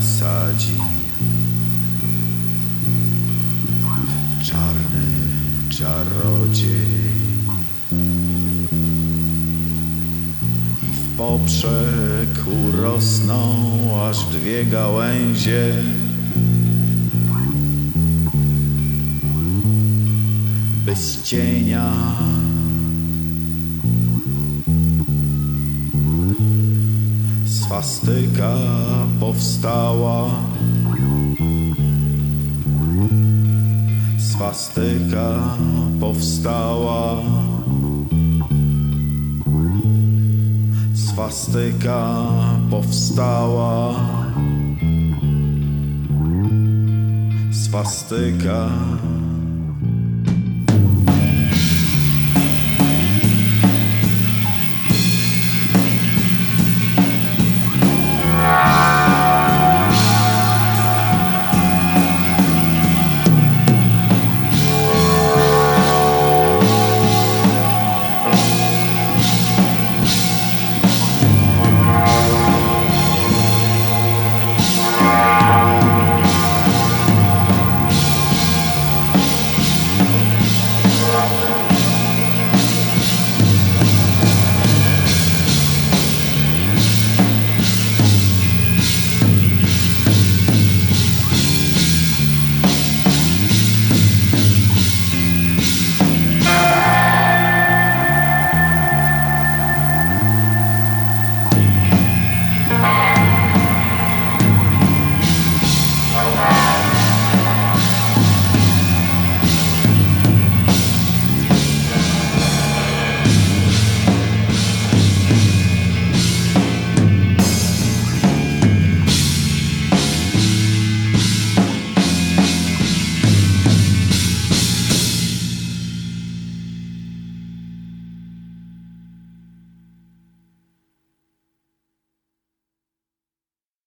sadzi. Czarny czarodziej i w poprzek urosną aż dwie gałęzie. Bez cienia swastyka powstała. Swastyka powstała. Swastyka powstała. Swastyka